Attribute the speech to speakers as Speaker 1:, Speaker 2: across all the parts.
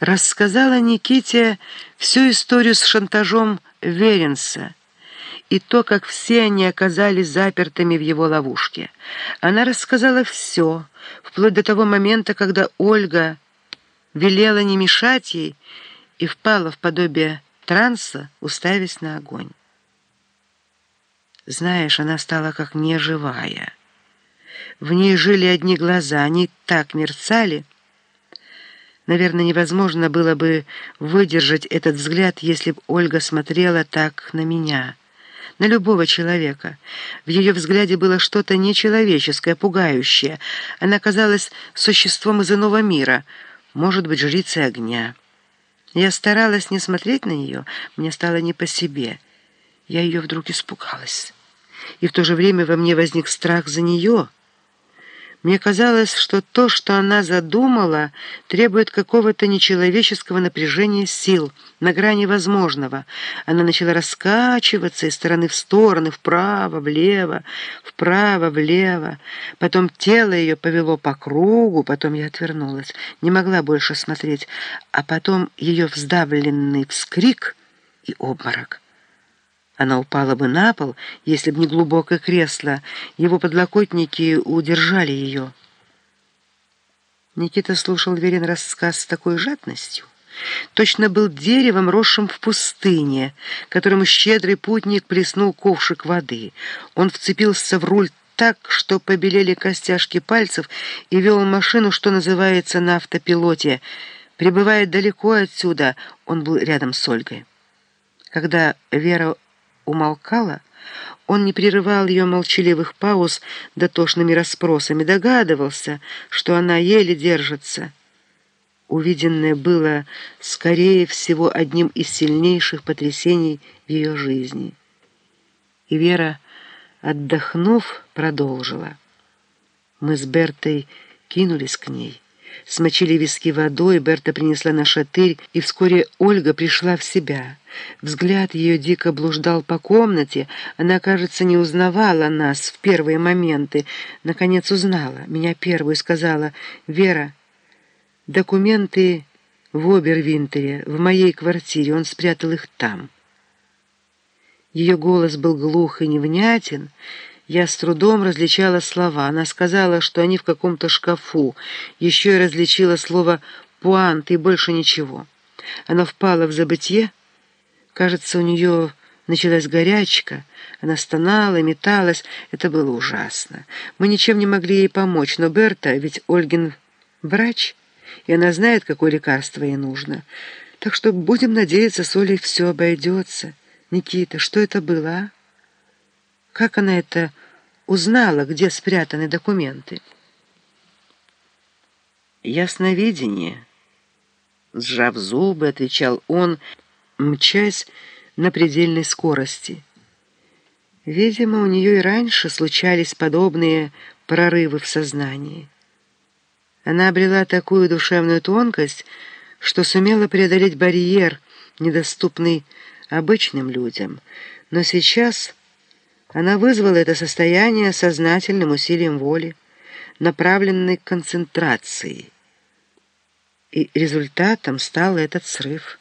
Speaker 1: рассказала Никите всю историю с шантажом Веренса и то, как все они оказались запертыми в его ловушке. Она рассказала все, вплоть до того момента, когда Ольга велела не мешать ей и впала в подобие транса, уставясь на огонь. Знаешь, она стала как неживая. В ней жили одни глаза, они так мерцали, Наверное, невозможно было бы выдержать этот взгляд, если бы Ольга смотрела так на меня, на любого человека. В ее взгляде было что-то нечеловеческое, пугающее. Она казалась существом из иного мира, может быть, жрицей огня. Я старалась не смотреть на нее, мне стало не по себе. Я ее вдруг испугалась. И в то же время во мне возник страх за нее — мне казалось, что то, что она задумала, требует какого-то нечеловеческого напряжения сил, на грани возможного. Она начала раскачиваться из стороны в стороны, вправо, влево, вправо, влево. Потом тело ее повело по кругу, потом я отвернулась, не могла больше смотреть, а потом ее вздавленный вскрик и обморок. Она упала бы на пол, если бы не глубокое кресло. Его подлокотники удержали ее. Никита слушал Верин рассказ с такой жадностью. Точно был деревом, росшим в пустыне, которому щедрый путник плеснул ковшик воды. Он вцепился в руль так, что побелели костяшки пальцев, и вел машину, что называется, на автопилоте. Прибывая далеко отсюда, он был рядом с Ольгой. Когда Вера умолкала, он не прерывал ее молчаливых пауз дотошными расспросами, догадывался, что она еле держится. Увиденное было, скорее всего, одним из сильнейших потрясений в ее жизни. И Вера, отдохнув, продолжила. Мы с Бертой кинулись к ней. Смочили виски водой, Берта принесла на шатырь, и вскоре Ольга пришла в себя. Взгляд ее дико блуждал по комнате. Она, кажется, не узнавала нас в первые моменты. Наконец узнала. Меня первую сказала «Вера, документы в Обервинтере, в моей квартире. Он спрятал их там». Ее голос был глух и невнятен, я с трудом различала слова. Она сказала, что они в каком-то шкафу. Еще и различила слово «пуант» и больше ничего. Она впала в забытье. Кажется, у нее началась горячка. Она стонала, металась. Это было ужасно. Мы ничем не могли ей помочь. Но Берта, ведь Ольгин врач, и она знает, какое лекарство ей нужно. Так что будем надеяться, с Олей все обойдется. Никита, что это было, а? Как она это узнала, где спрятаны документы? «Ясновидение», — сжав зубы, отвечал он, мчась на предельной скорости. Видимо, у нее и раньше случались подобные прорывы в сознании. Она обрела такую душевную тонкость, что сумела преодолеть барьер, недоступный обычным людям. Но сейчас... Она вызвала это состояние сознательным усилием воли, направленной концентрацией. И результатом стал этот срыв.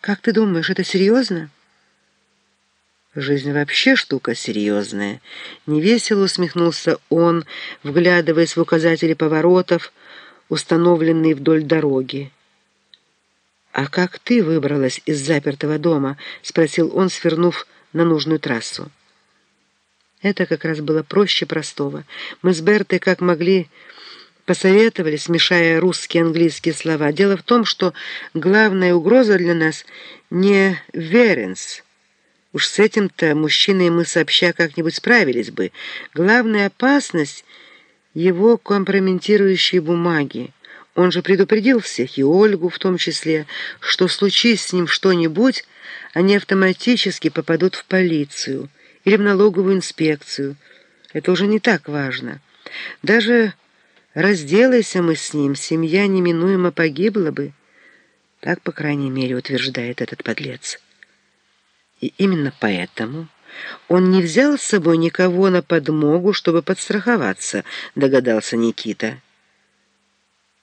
Speaker 1: «Как ты думаешь, это серьезно?» «Жизнь вообще штука серьезная», — невесело усмехнулся он, вглядываясь в указатели поворотов, установленные вдоль дороги. «А как ты выбралась из запертого дома?» — спросил он, свернув на нужную трассу. Это как раз было проще простого. Мы с Бертой как могли посоветовали, смешая русские и английские слова. Дело в том, что главная угроза для нас не Веренс. Уж с этим-то мужчиной мы сообща как-нибудь справились бы. Главная опасность — его компрометирующие бумаги. Он же предупредил всех, и Ольгу в том числе, что случись с ним что-нибудь, они автоматически попадут в полицию или в налоговую инспекцию. Это уже не так важно. Даже разделайся мы с ним, семья неминуемо погибла бы. Так, по крайней мере, утверждает этот подлец. И именно поэтому он не взял с собой никого на подмогу, чтобы подстраховаться, догадался Никита.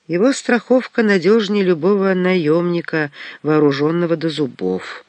Speaker 1: Его страховка надежнее любого наемника, вооруженного до зубов.